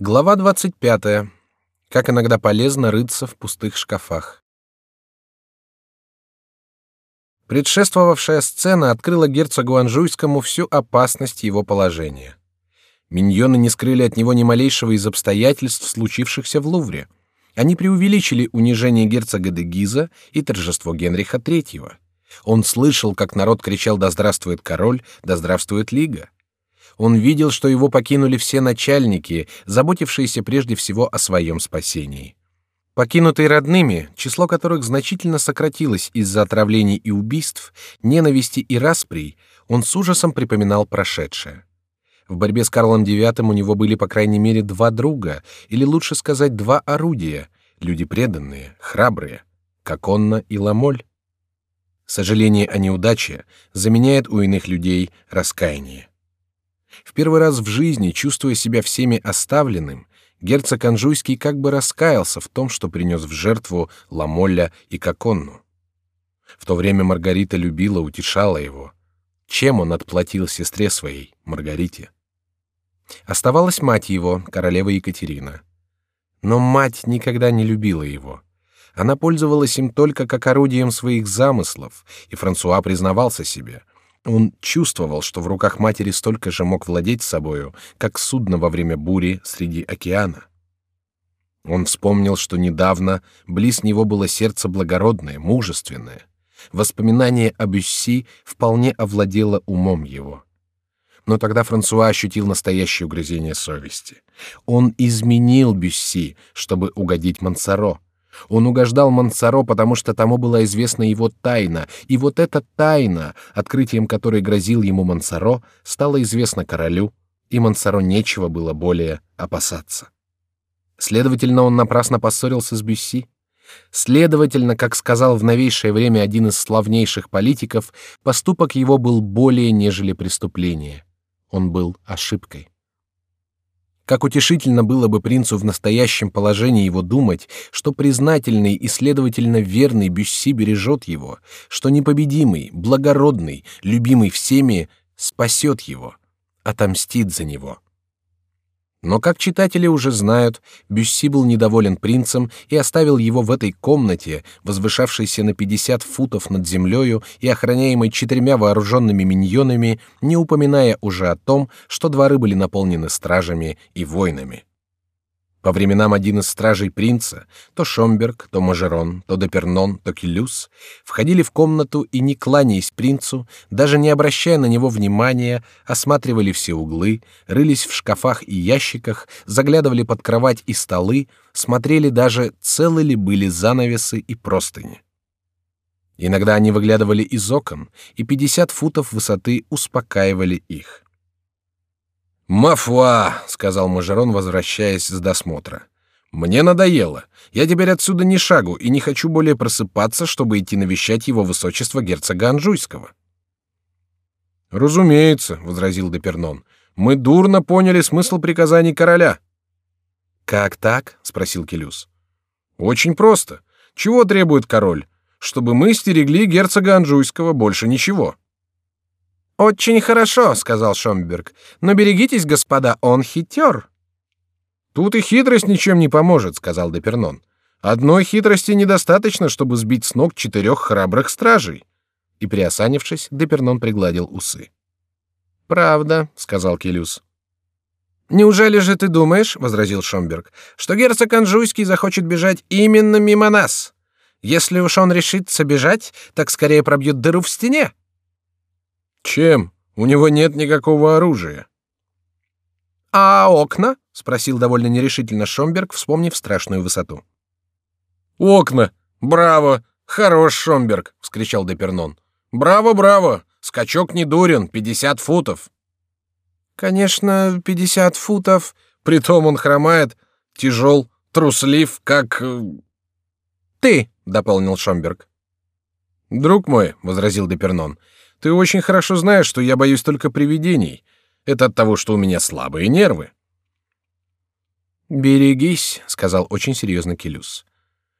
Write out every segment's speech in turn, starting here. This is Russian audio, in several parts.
Глава 25. Как иногда полезно рыться в пустых шкафах. Предшествовавшая сцена открыла герцогу Анжуйскому всю опасность его положения. Миньоны не скрыли от него ни малейшего из обстоятельств, случившихся в Лувре. Они преувеличили унижение герцога де Гиза и торжество Генриха III. Он слышал, как народ кричал «Да здравствует король! Да здравствует лига!» Он видел, что его покинули все начальники, заботившиеся прежде всего о своем спасении. Покинутый родными, число которых значительно сократилось из-за отравлений и убийств, ненависти и расприй, он с ужасом припоминал прошедшее. В борьбе с Карлом IX у него были по крайней мере два друга, или лучше сказать два орудия, люди преданные, храбрые, как Онна и Ламоль. Сожаление о неудаче заменяет у иных людей раскаяние. В первый раз в жизни, чувствуя себя всеми оставленным, герцог Анжуйский как бы раскаялся в том, что принес в жертву Ламолля и Коконну. В то время Маргарита любила, утешала его. Чем он отплатил сестре своей, Маргарите? Оставалась мать его, королева Екатерина. Но мать никогда не любила его. Она пользовалась им только как орудием своих замыслов, и Франсуа признавался себе — он чувствовал, что в руках матери столько же мог владеть собою, как судно во время бури среди океана. Он вспомнил, что недавно близ него было сердце благородное, мужественное. Воспоминание о Бюсси вполне овладело умом его. Но тогда Франсуа ощутил настоящее угрызение совести. Он изменил Бюсси, чтобы угодить Мансаро. Он угождал Мансаро, потому что тому была известна его тайна, и вот эта тайна, открытием которой грозил ему Мансаро, стала известна королю, и Мансаро нечего было более опасаться. Следовательно, он напрасно поссорился с Бюсси. Следовательно, как сказал в новейшее время один из славнейших политиков, поступок его был более нежели преступление. Он был ошибкой. Как утешительно было бы принцу в настоящем положении его думать, что признательный и следовательно верный Бюсси бережет его, что непобедимый, благородный, любимый всеми спасет его, отомстит за него. Но, как читатели уже знают, Бюсси был недоволен принцем и оставил его в этой комнате, возвышавшейся на 50 футов над землею и охраняемой четырьмя вооруженными миньонами, не упоминая уже о том, что дворы были наполнены стражами и воинами. По временам один из стражей принца, то Шомберг, то Мажерон, то Депернон, то Килюс, входили в комнату и, не кланяясь принцу, даже не обращая на него внимания, осматривали все углы, рылись в шкафах и ящиках, заглядывали под кровать и столы, смотрели даже, целы ли были занавесы и простыни. Иногда они выглядывали из окон, и пятьдесят футов высоты успокаивали их. «Мафуа», — сказал Мажерон, возвращаясь с досмотра. «Мне надоело. Я теперь отсюда ни шагу и не хочу более просыпаться, чтобы идти навещать его высочество герцога Анжуйского». «Разумеется», — возразил Депернон. «Мы дурно поняли смысл приказаний короля». «Как так?» — спросил Келюс. «Очень просто. Чего требует король? Чтобы мы стерегли герцога Анжуйского, больше ничего». Очень хорошо, сказал Шомберг. Но берегитесь, господа, он хитер. Тут и хитрость ничем не поможет, сказал Депернон. Одной хитрости недостаточно, чтобы сбить с ног четырех храбрых стражей. И приосанившись, Депернон пригладил усы. Правда, сказал Келюс. Неужели же ты думаешь, возразил Шомберг, что герцог Анжуйский захочет бежать именно мимо нас? Если уж он решится бежать, так скорее пробьет дыру в стене. Чем? У него нет никакого оружия. А окна? спросил довольно нерешительно Шомберг, вспомнив страшную высоту. Окна. Браво. Хорош, Шомберг, вскричал Депернон. Браво, браво. Скачок не дурен, пятьдесят футов. Конечно, пятьдесят футов. Притом он хромает, тяжел, труслив, как э, ты, дополнил Шомберг. Друг мой, возразил Депернон, ты очень хорошо знаешь, что я боюсь только привидений. Это от того, что у меня слабые нервы. Берегись, сказал очень серьезно Келюс,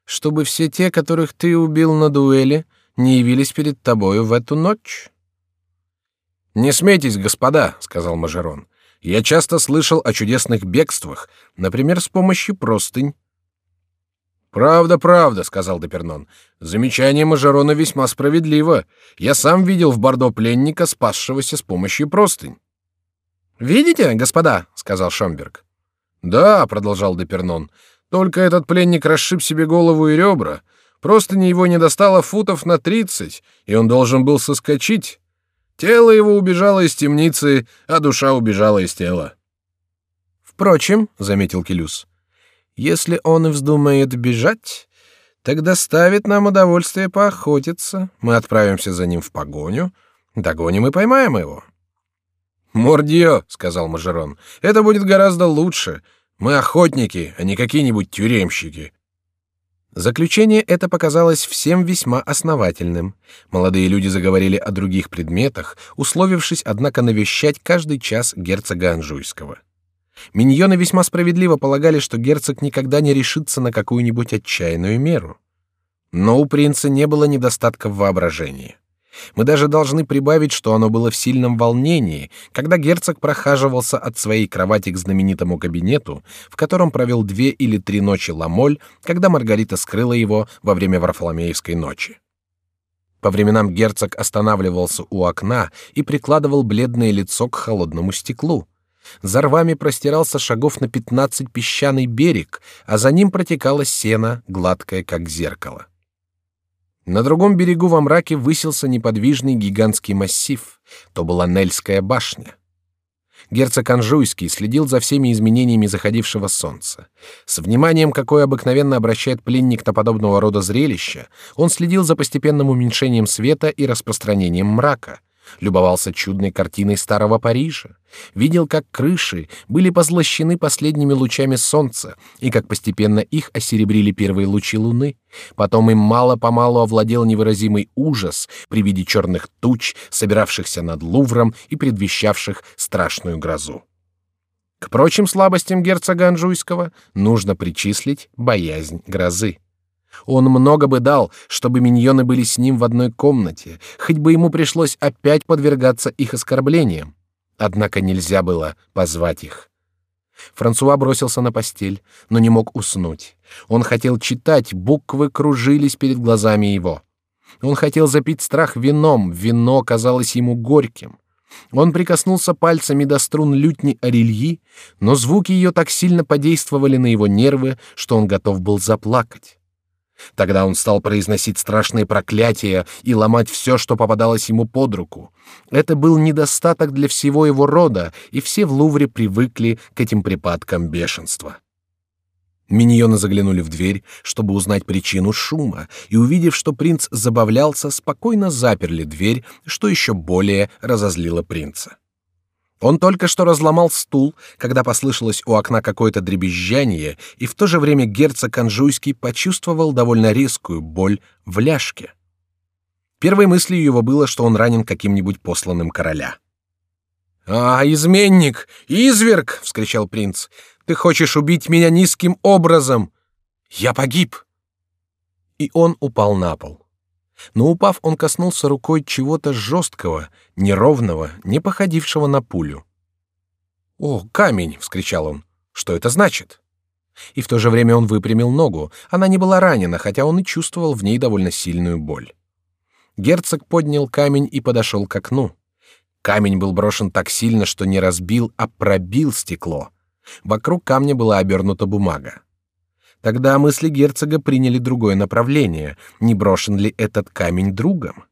чтобы все те, которых ты убил на дуэли, не явились перед тобою в эту ночь. Не смейтесь, господа, сказал Мажерон. Я часто слышал о чудесных бегствах, например, с помощью простынь. Правда, правда, сказал Депернон. Замечание Мажерона весьма справедливо. Я сам видел в Бордо пленника, спасшегося с помощью простынь. Видите, господа, сказал Шомберг. Да, продолжал Депернон. Только этот пленник расшиб себе голову и ребра. Простыни его не достало футов на тридцать, и он должен был соскочить. Тело его убежало из темницы, а душа убежала из тела. Впрочем, заметил Келюс, если он и вздумает бежать, тогда ставит нам удовольствие поохотиться. Мы отправимся за ним в погоню, догоним и поймаем его. Мордио, сказал Мажерон, это будет гораздо лучше. Мы охотники, а не какие-нибудь тюремщики. Заключение это показалось всем весьма основательным. Молодые люди заговорили о других предметах, условившись, однако, навещать каждый час герцога Анжуйского. Миньоны весьма справедливо полагали, что герцог никогда не решится на какую-нибудь отчаянную меру. Но у принца не было недостатка в воображении. Мы даже должны прибавить, что оно было в сильном волнении, когда герцог прохаживался от своей кровати к знаменитому кабинету, в котором провел две или три ночи Ламоль, когда Маргарита скрыла его во время Варфоломеевской ночи. По временам герцог останавливался у окна и прикладывал бледное лицо к холодному стеклу. За рвами простирался шагов на пятнадцать песчаный берег, а за ним протекала сена, гладкая как зеркало. На другом берегу во мраке высился неподвижный гигантский массив. То была Нельская башня. Герцог Анжуйский следил за всеми изменениями заходившего солнца. С вниманием, какое обыкновенно обращает пленник на подобного рода зрелища, он следил за постепенным уменьшением света и распространением мрака — любовался чудной картиной старого Парижа, видел, как крыши были позлощены последними лучами солнца и как постепенно их осеребрили первые лучи луны. Потом им мало-помалу овладел невыразимый ужас при виде черных туч, собиравшихся над Лувром и предвещавших страшную грозу. К прочим слабостям герцога Анжуйского нужно причислить боязнь грозы. Он много бы дал, чтобы миньоны были с ним в одной комнате, хоть бы ему пришлось опять подвергаться их оскорблениям. Однако нельзя было позвать их. Франсуа бросился на постель, но не мог уснуть. Он хотел читать, буквы кружились перед глазами его. Он хотел запить страх вином, вино казалось ему горьким. Он прикоснулся пальцами до струн лютни Арильи, но звуки ее так сильно подействовали на его нервы, что он готов был заплакать. Тогда он стал произносить страшные проклятия и ломать все, что попадалось ему под руку. Это был недостаток для всего его рода, и все в Лувре привыкли к этим припадкам бешенства. Миньоны заглянули в дверь, чтобы узнать причину шума, и увидев, что принц забавлялся, спокойно заперли дверь, что еще более разозлило принца. Он только что разломал стул, когда послышалось у окна какое-то дребезжание, и в то же время герцог Анжуйский почувствовал довольно резкую боль в ляжке. Первой мыслью его было, что он ранен каким-нибудь посланным короля. «А, изменник! Изверг!» — вскричал принц. «Ты хочешь убить меня низким образом! Я погиб!» И он упал на пол. Но упав, он коснулся рукой чего-то жесткого, неровного, не походившего на пулю. «О, камень!» — вскричал он. «Что это значит?» И в то же время он выпрямил ногу. Она не была ранена, хотя он и чувствовал в ней довольно сильную боль. Герцог поднял камень и подошел к окну. Камень был брошен так сильно, что не разбил, а пробил стекло. Вокруг камня была обернута бумага. Тогда мысли герцога приняли другое направление. Не брошен ли этот камень другом?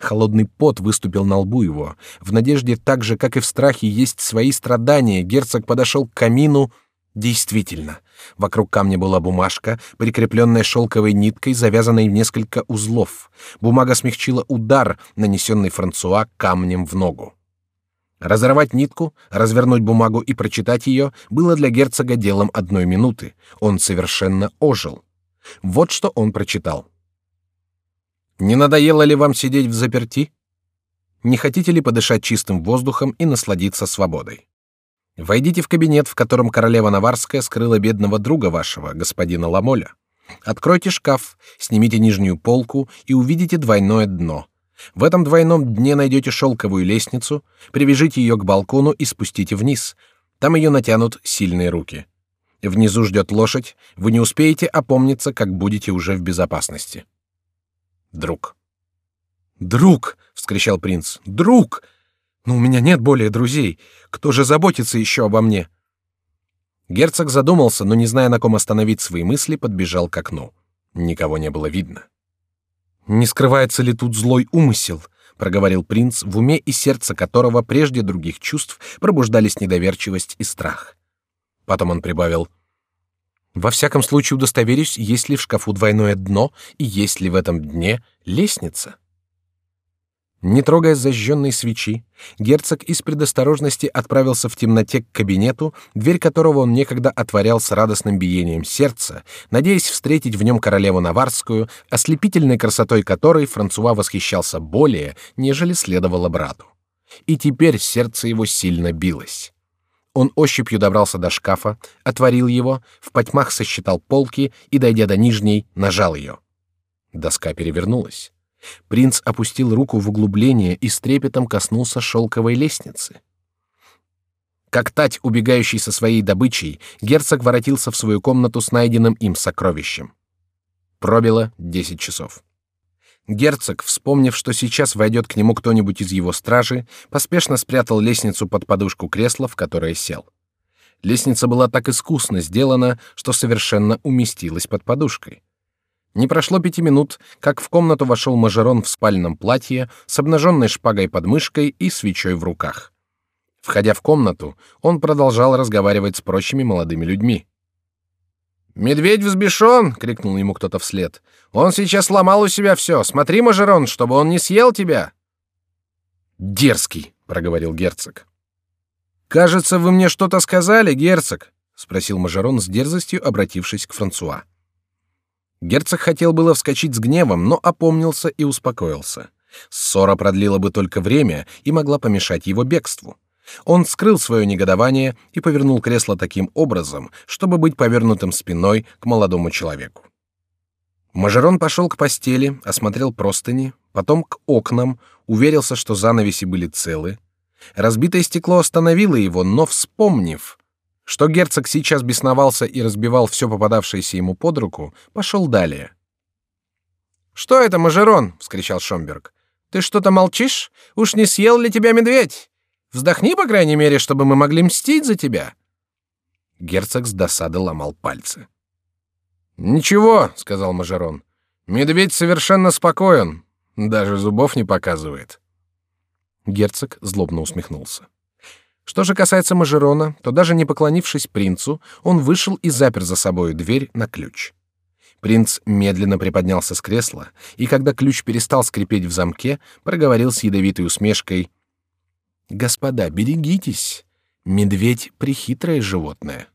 Холодный пот выступил на лбу его. В надежде так же, как и в страхе, есть свои страдания. Герцог подошел к камину. Действительно, вокруг камня была бумажка, прикрепленная шелковой ниткой, завязанной в несколько узлов. Бумага смягчила удар, нанесенный Франсуа камнем в ногу. Разорвать нитку, развернуть бумагу и прочитать ее было для герцога делом одной минуты. Он совершенно ожил. Вот что он прочитал. Не надоело ли вам сидеть в заперти? Не хотите ли подышать чистым воздухом и насладиться свободой? Войдите в кабинет, в котором королева Наварская скрыла бедного друга вашего, господина Ламоля. Откройте шкаф, снимите нижнюю полку и увидите двойное дно. В этом двойном дне найдете шелковую лестницу, привяжите ее к балкону и спустите вниз. Там ее натянут сильные руки. Внизу ждет лошадь, вы не успеете опомниться, как будете уже в безопасности. Друг. Друг, вскричал принц. Друг! Но у меня нет более друзей. Кто же заботится еще обо мне? Герцог задумался, но не зная, на ком остановить свои мысли, подбежал к окну. Никого не было видно. Не скрывается ли тут злой умысел? проговорил принц, в уме и сердце которого прежде других чувств пробуждались недоверчивость и страх. Потом он прибавил: во всяком случае удостоверюсь, есть ли в шкафу двойное дно и есть ли в этом дне лестница. Не трогая зажженной свечи, герцог из предосторожности отправился в темноте к кабинету, дверь которого он некогда отворял с радостным биением сердца, надеясь встретить в нем королеву Наварскую, ослепительной красотой которой Франсуа восхищался более, нежели следовало брату. И теперь сердце его сильно билось. Он ощупью добрался до шкафа, отворил его, в потьмах сосчитал полки и, дойдя до нижней, нажал ее. Доска перевернулась. Принц опустил руку в углубление и с трепетом коснулся шелковой лестницы. Как тать, убегающий со своей добычей, герцог воротился в свою комнату с найденным им сокровищем. Пробило десять часов. Герцог, вспомнив, что сейчас войдет к нему кто-нибудь из его стражи, поспешно спрятал лестницу под подушку кресла, в которое сел. Лестница была так искусно сделана, что совершенно уместилась под подушкой. Не прошло пяти минут, как в комнату вошел мажорон в спальном платье с обнаженной шпагой под мышкой и свечой в руках. Входя в комнату, он продолжал разговаривать с прочими молодыми людьми. «Медведь взбешен!» — крикнул ему кто-то вслед. «Он сейчас сломал у себя все. Смотри, мажорон, чтобы он не съел тебя!» «Дерзкий!» — проговорил герцог. «Кажется, вы мне что-то сказали, герцог?» — спросил мажорон с дерзостью, обратившись к Франсуа. Герцог хотел было вскочить с гневом, но опомнился и успокоился. Ссора продлила бы только время и могла помешать его бегству. Он скрыл свое негодование и повернул кресло таким образом, чтобы быть повернутым спиной к молодому человеку. Мажерон пошел к постели, осмотрел простыни, потом к окнам, уверился, что занавеси были целы. Разбитое стекло остановило его, но вспомнив, что герцог сейчас бесновался и разбивал все попадавшееся ему под руку, пошел далее. Что это, Мажерон? – вскричал Шомберг. Ты что-то молчишь? Уж не съел ли тебя медведь? Вздохни, по крайней мере, чтобы мы могли мстить за тебя. Герцог с досады ломал пальцы. Ничего, сказал Мажерон. Медведь совершенно спокоен, даже зубов не показывает. Герцог злобно усмехнулся. Что же касается Мажерона, то даже не поклонившись принцу, он вышел и запер за собой дверь на ключ. Принц медленно приподнялся с кресла, и когда ключ перестал скрипеть в замке, проговорил с ядовитой усмешкой: "Господа, берегитесь. Медведь прихитрое животное".